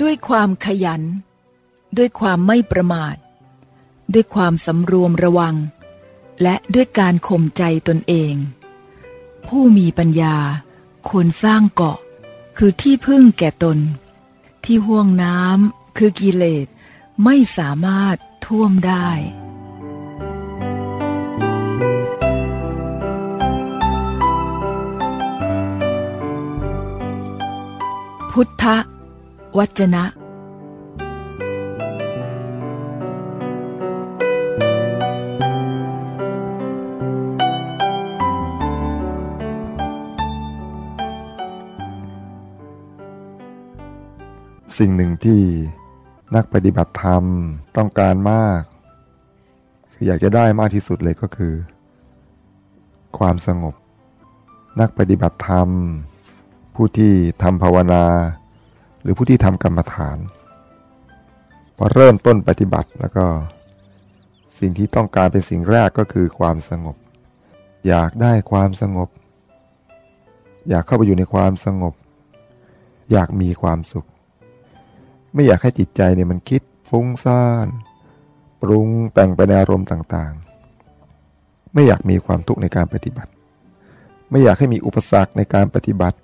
ด้วยความขยัน ด้วยความไม่ประมาท ด้วยความสำรวมระวัง และด้วยการข่มใจตนเอง ผู้มีปัญญาควรสร้างเกาะ คือที่พึ่งแก่ตน ที่ห่วงน้ำคือกิเลสไม่สามารถท่วมได้พุทธ วจนะ สิ่งหนึ่งที่นักปฏิบัติธรรมต้องการมาก คืออยากจะได้มากที่สุดเลยก็คือ ความสงบ นักปฏิบัติธรรม ผู้ที่ทำภาวนา รือผู้ที่ทำกรรมฐาน พอเริ่มต้นปฏิบัติแล้วก็ สิ่งที่ต้องการเป็นสิ่งแรกก็คือความสงบ อยากได้ความสงบ อยากเข้าไปอยู่ในความสงบ อยากมีความสุข ไม่อยากให้จิตใจเนี่ยมันคิดฟุ้งซ่าน ปรุงแต่งไปในอารมณ์ต่างๆ ไม่อยากมีความทุกข์ในการปฏิบัติ ไม่อยากให้มีอุปสรรคในการปฏิบัติ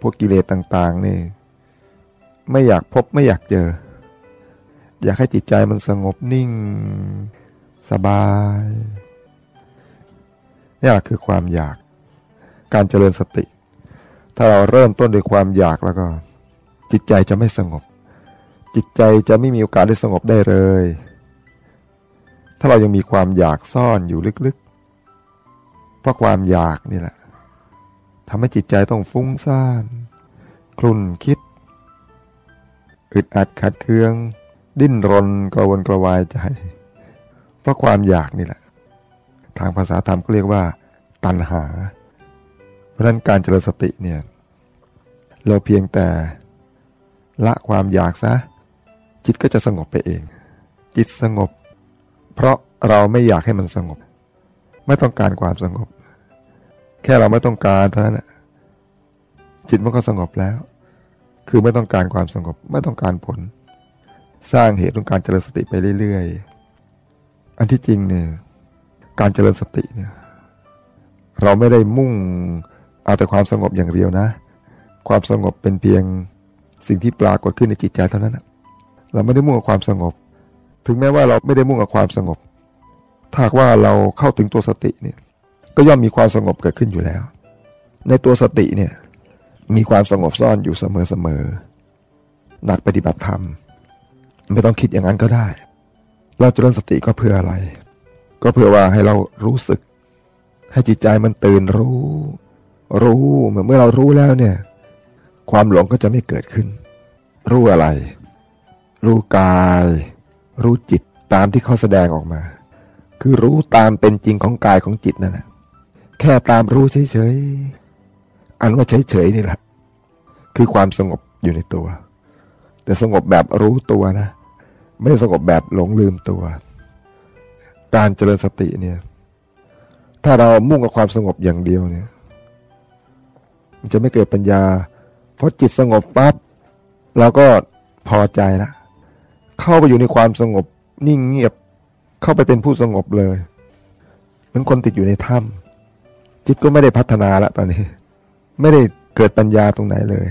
พวกกิเลสต่างๆนี่ ไม่อยากพบไม่อยากเจอ อยากให้จิตใจมันสงบนิ่ง สบายนี่แหละคือความอยากการเจริญสติ ถ้าเราเริ่มต้นด้วยความอยากแล้วก็ จิตใจจะไม่สงบ จิตใจจะไม่มีโอกาสได้สงบได้เลย ถ้าเรายังมีความอยากซ่อนอยู่ลึกๆ เพราะความอยากนี่แหละทำให้จิตใจต้องฟุ้งซ่าน คลุ่นคิด อึดอัดขัดเคือง ดิ้นรนกระวนกระวายใจ เพราะความอยากนี่แหละ ทางภาษาธรรมก็เรียกว่า ตัณหา เพราะนั้นการเจริญสติเนี่ยเราเพียงแต่ละความอยากซะ จิตก็จะสงบไปเอง จิตสงบ เพราะเราไม่อยากให้มันสงบ ไม่ต้องการความสงบ แค่เราไม่ต้องการเท่านั้นจิตมันก็สงบแล้ว คือไม่ต้องการความสงบไม่ต้องการผล สร้างเหตุของการเจริญสติไปเรื่อยๆ อันที่จริงเนี่ยการเจริญสติเนี่ยเราไม่ได้มุ่งเอาแต่ความสงบอย่างเดียวนะ ความสงบเป็นเพียงสิ่งที่ปรากฏขึ้นในจิตใจเท่านั้นนะเราไม่ได้มุ่งกับความสงบ ถึงแม้ว่าเราไม่ได้มุ่งกับความสงบ ถ้าว่าเราเข้าถึงตัวสติเนี่ยก็ย่อมมีความสงบเกิดขึ้นอยู่แล้ว ในตัวสติเนี่ย มีความสงบซ่อนอยู่เสมอๆหนักปฏิบัติธรรม ไม่ต้องคิดอย่างนั้นก็ได้ เราจะเริ่มสติก็เพื่ออะไร ก็เพื่อว่าให้เรารู้สึก ให้จิตใจมันตื่นรู้ รู้เมื่อเมื่อเรารู้แล้วเนี่ย ความหลงก็จะไม่เกิดขึ้น รู้อะไร รู้กาย รู้จิตตามที่เขาแสดงออกมา คือรู้ตามเป็นจริงของกายของจิตนั่นแหละแค่ตามรู้เฉยๆ อันว่าเฉยๆนี่แหละ คือความสงบอยู่ในตัว แต่สงบแบบรู้ตัวนะ ไม่สงบแบบหลงลืมตัว การเจริญสติเนี่ย ถ้าเรามุ่งกับความสงบอย่างเดียวเนี่ย มันจะไม่เกิดปัญญา เพราะจิตสงบปั๊บเราก็พอใจล้วเข้าไปอยู่ในความสงบนิ่งเงียบ เข้าไปเป็นผู้สงบเลย เหมือนคนติดอยู่ในถ้ำจิตก็ไม่ได้พัฒนาละตอนนี้ ไม่ได้เกิดปัญญาตรงไหนเลย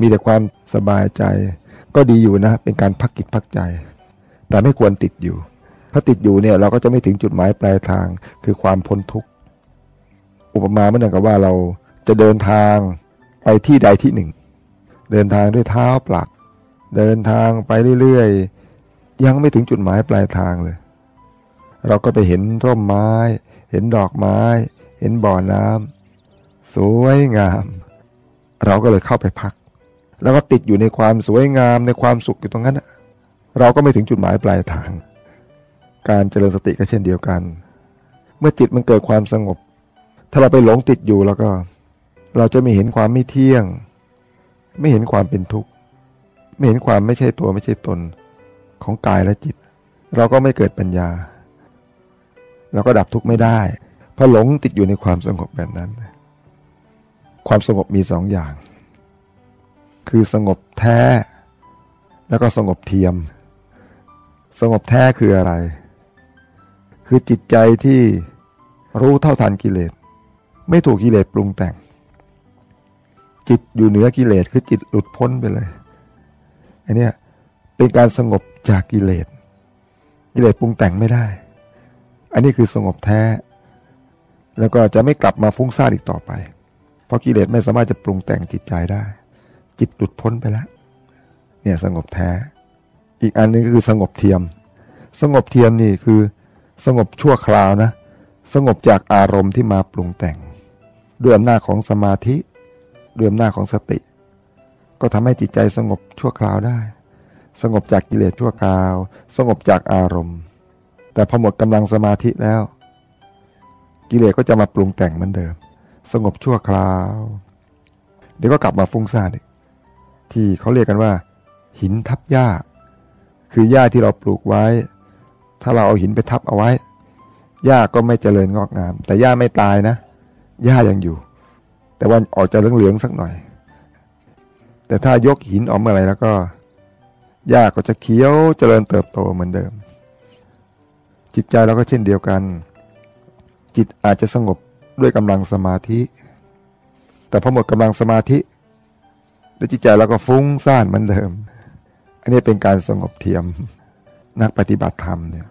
มีแต่ความสบายใจ ก็ดีอยู่นะ เป็นการพักจิตพักใจ แต่ไม่ควรติดอยู่ ถ้าติดอยู่เนี่ยเราก็จะไม่ถึงจุดหมายปลายทาง คือความพ้นทุกข์ อุปมาเหมือนกับว่าเราจะเดินทางไปที่ใดที่หนึ่ง เดินทางด้วยเท้าเปล่าเดินทางไปเรื่อยๆ ยังไม่ถึงจุดหมายปลายทางเลย เราก็ไปเห็นร่มไม้ เห็นดอกไม้ เห็นบ่อน้ำ สวยงาม เราก็เลยเข้าไปพัก แล้วก็ติดอยู่ในความสวยงามในความสุขอยู่ตรงนั้นเราก็ไม่ถึงจุดหมายปลายทาง การเจริญสติก็เช่นเดียวกัน เมื่อจิตมันเกิดความสงบ ถ้าเราไปหลงติดอยู่แล้วก็ เราจะไม่เห็นความไม่เที่ยง ไม่เห็นความเป็นทุกข์ไม่เห็นความไม่ใช่ตัวไม่ใช่ตนของกายและจิต เราก็ไม่เกิดปัญญา เราก็ดับทุกข์ไม่ได้เพราะหลงติดอยู่ในความสงบแบบนั้น ความสงบมีสองอย่าง คือสงบแท้ แล้วก็สงบเทียม สงบแท้คืออะไร คือจิตใจที่รู้เท่าทันกิเลส ไม่ถูกกิเลสปรุงแต่ง จิตอยู่เหนือกิเลสคือจิตหลุดพ้นไปเลยอันนี้เป็นการสงบจากกิเลส กิเลสปรุงแต่งไม่ได้ อันนี้คือสงบแท้ แล้วก็จะไม่กลับมาฟุ้งซ่านอีกต่อไป เพราะกิเลสไม่สามารถจะปรุงแต่งจิตใจได้ จิตหลุดพ้นไปแล้ว เนี่ยสงบแท้ อีกอันนึงก็คือสงบเทียม สงบเทียมนี่คือ สงบชั่วคราวนะ สงบจากอารมณ์ที่มาปรุงแต่ง ด้วยอำนาจของสมาธิด้วยอำนาจของสติ ก็ทำให้จิตใจสงบชั่วคราวได้ สงบจากกิเลสชั่วคราว สงบจากอารมณ์ แต่พอหมดกำลังสมาธิแล้ว กิเลสก็จะมาปรุงแต่งเหมือนเดิม สงบชั่วคราว เดี๋ยวก็กลับมาฟุ้งซ่านอีกที่เขาเรียกกันว่า หินทับหญ้า คือหญ้าที่เราปลูกไว้ ถ้าเราเอาหินไปทับเอาไว้หญ้าก็ไม่เจริญงอกงาม แต่หญ้าไม่ตายนะหญ้ายังอยู่ แต่ว่าออกจะเหลืองๆสักหน่อย แต่ถ้ายกหินออกเมื่อไรแล้วก็หญ้าก็จะเขียวเจริญเติบโตเหมือนเดิม จิตใจเราก็เช่นเดียวกัน จิตอาจจะสงบ ด้วยกำลังสมาธิ แต่พอหมดกำลังสมาธิแล้วจิตใจเราก็ฟุ้งซ่านเหมือนเดิม อันนี้เป็นการสงบเทียมนักปฏิบัติธรรมเนี่ย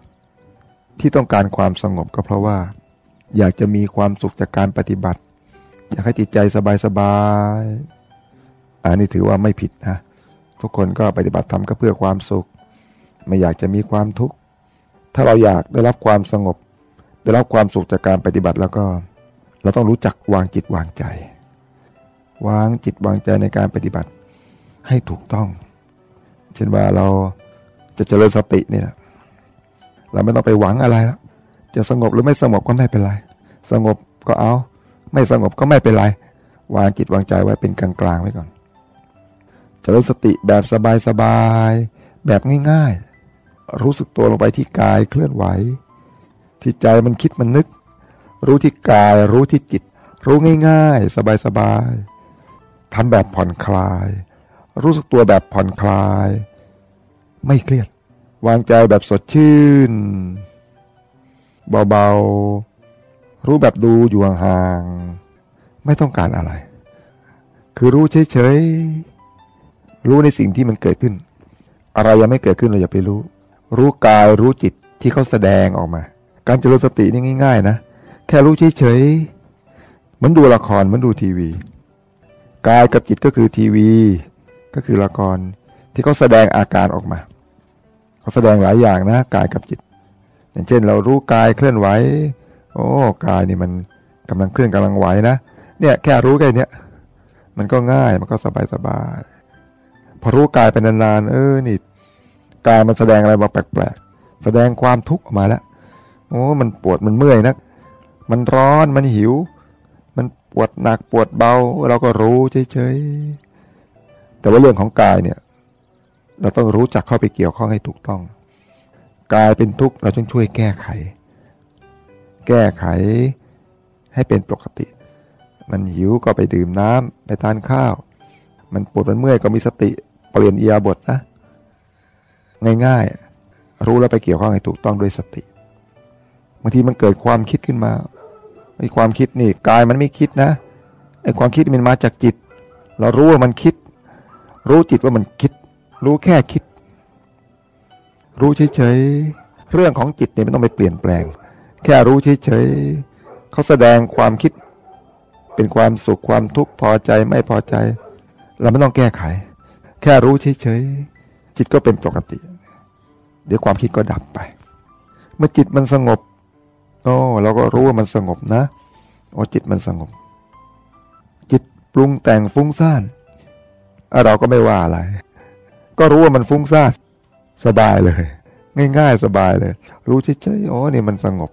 ที่ต้องการความสงบก็เพราะว่า อยากจะมีความสุขจากการปฏิบัติ อยากให้จิตใจสบายๆอันนี้ถือว่าไม่ผิดนะทุกคนก็ปฏิบัติธรรมก็เพื่อความสุข ไม่อยากจะมีความทุกข์ถ้าเราอยากได้รับความสงบ ได้รับความสุขจากการปฏิบัติแล้วก็ เราต้องรู้จักวางจิตวางใจ วางจิตวางใจในการปฏิบัติให้ถูกต้อง เช่นว่าเราจะเจริญสตินี่ยเราไม่ต้องไปหวังอะไรแล้วจะสงบหรือไม่สงบก็ไม่เป็นไร สงบก็เอา ไม่สงบก็ไม่เป็นไร วางจิตวางใจไว้เป็นกลางๆไว้ก่อน เจริญสติแบบสบายๆ แบบง่ายๆ รู้สึกตัวลงไปที่กายเคลื่อนไหว ที่ใจมันคิดมันนึก รู้ที่กาย รู้ที่จิต รู้ง่ายๆ สบายๆทำแบบผ่อนคลาย รู้สึกตัวแบบผ่อนคลาย ไม่เครียด วางใจแบบสดชื่น เบาๆ รู้แบบดูอยู่ห่างๆไม่ต้องการอะไร คือรู้เฉยๆ รู้ในสิ่งที่มันเกิดขึ้น อะไรยังไม่เกิดขึ้นเราอย่าไปรู้ รู้กายรู้จิตที่เขาแสดงออกมา การเจริญสตินี่ง่าย ๆ นะ แค่รู้เฉยๆมือนดูละครมือนดูทีวีกายกับจิตก็คือทีวี ก็คือละครที่เขาแสดงอาการออกมาเขาแสดงหลายอย่างนะกายกับจิต อย่างเช่น เรารู้กายเคลื่อนไหวโอ้กายนี่มันกำลังเคลื่อนกำลังไหวนะเนี่ยแค่รู้แค่นี้มันก็ง่ายมันก็สบายสบายพอรู้กายไปนานๆเออนี่กายมันแสดงอะไรมาแปลกๆแสดงความทุกข์ออกมาแล้วโอ้มันปวดมันเมื่อยนะ มันร้อนมันหิว มันปวดหนักปวดเบา เราก็รู้เฉยๆแต่ว่าเรื่องของกายเนี่ย เราต้องรู้จักเข้าไปเกี่ยวข้องให้ถูกต้อง กายเป็นทุกข์เราต้องช่วยแก้ไข แก้ไขให้เป็นปกติ มันหิวก็ไปดื่มน้ำไปทานข้าว มันปวดมันเมื่อยก็มีสติเปลี่ยนเอียบทนะง่ายๆรู้แล้วไปเกี่ยวข้องให้ถูกต้องด้วยสติบางทีมันเกิดความคิดขึ้นมา ไอ้ความคิดนี่กายมันไม่คิดนะไอ้ความคิดมันมาจากจิต เรารู้ว่ามันคิด รู้จิตว่ามันคิด รู้แค่คิด รู้เฉยๆเรื่องของจิตเนี่ยไม่ต้องไปเปลี่ยนแปลง แค่รู้เฉยๆเขาแสดงความคิด เป็นความสุขความทุกข์พอใจไม่พอใจ เราไม่ต้องแก้ไข แค่รู้เฉยๆจิตก็เป็นปกติ เดี๋ยวความคิดก็ดับไป เมื่อจิตมันสงบ โอ้เราก็รู้ว่ามันสงบนะ โอ้จิตมันสงบ จิตปรุงแต่งฟุ้งซ่านเราก็ไม่ว่าอะไร ก็รู้ว่ามันฟุ้งซ่านสบายเลย ง่ายๆสบายเลย รู้เฉยๆโอ้นี่มันสงบ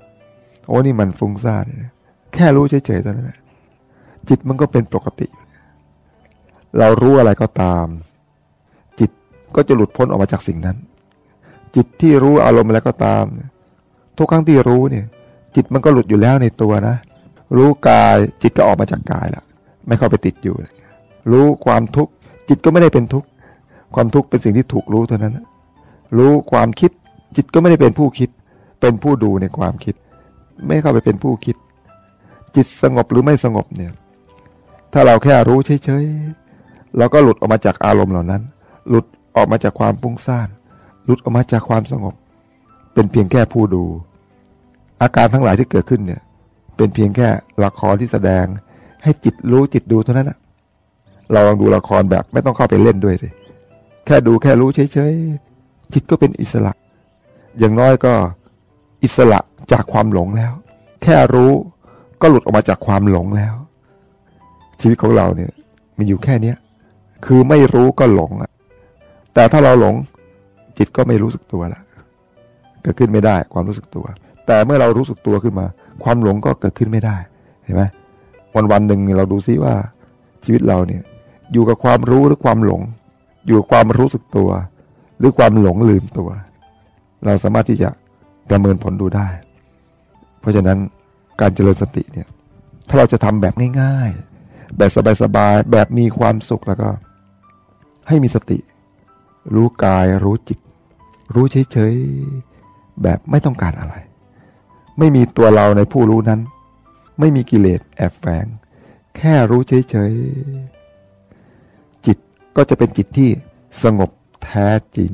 โอ้นี่มันฟุ้งซ่านแค่รู้เฉยๆเท่านั้นจิตมันก็เป็นปกติ เรารู้อะไรก็ตาม จิตก็จะหลุดพ้นออกมาจากสิ่งนั้น จิตที่รู้อารมณ์อะไรก็ตาม ทุกครั้งที่รู้เนี่ย จิตมันก็หลุดอยู่แล้วในตัวนะ รู้กายจิตก็ออกมาจากกายล้วไม่เข้าไปติดอยู่ รู้ความทุกข์จิตก็ไม่ได้เป็นทุกข์ความทุกข์เป็นสิ่งที่ถูกรู้เท่านั้นรู้ความคิดจิตก็ไม่ได้เป็นผู้คิด เป็นผู้ดูในความคิด ไม่เข้าไปเป็นผู้คิด จิตสงบหรือไม่สงบเนี่ย ถ้าเราแค่รู้เฉยๆเราก็หลุดออกมาจากอารมณ์เหล่านั้น หลุดออกมาจากความฟุ้งซ่านหลุดออกมาจากความสงบ เป็นเพียงแค่ผู้ดู อาการทั้งหลายที่เกิดขึ้นเนี่ย เป็นเพียงแค่ละครที่แสดง ให้จิตรู้จิตดูเท่านั้นนะเราลองดูละครแบบไม่ต้องเข้าไปเล่นด้วยสิแค่ดูแค่รู้เฉยๆจิตก็เป็นอิสระ อย่างน้อยก็อิสระจากความหลงแล้ว แค่รู้ก็หลุดออกมาจากความหลงแล้ว ชีวิตของเราเนี่ยมีอยู่แค่เนี้ยคือไม่รู้ก็หลงอะแต่ถ้าเราหลงจิตก็ไม่รู้สึกตัวละเกิดขึ้นไม่ได้ความรู้สึกตัว แต่เมื่อเรารู้สึกตัวขึ้นมา ความหลงก็เกิดขึ้นไม่ได้เห็นไหมวันวันหนึ่งเราดูซิว่าชีวิตเราเนี่ยอยู่กับความรู้หรือความหลง อยู่กับความรู้สึกตัว หรือความหลงลืมตัว เราสามารถที่จะประเมินผลดูได้ เพราะฉะนั้นการเจริญสติเนี่ยถ้าเราจะทำแบบง่ายๆ แบบสบายๆ แบบมีความสุขแล้วก็ ให้มีสติ รู้กายรู้จิต รู้เฉยๆ แบบไม่ต้องการอะไร ไม่มีตัวเราในผู้รู้นั้น ไม่มีกิเลสแอบแฝง แค่รู้เฉยๆ จิตก็จะเป็นจิตที่สงบแท้จริง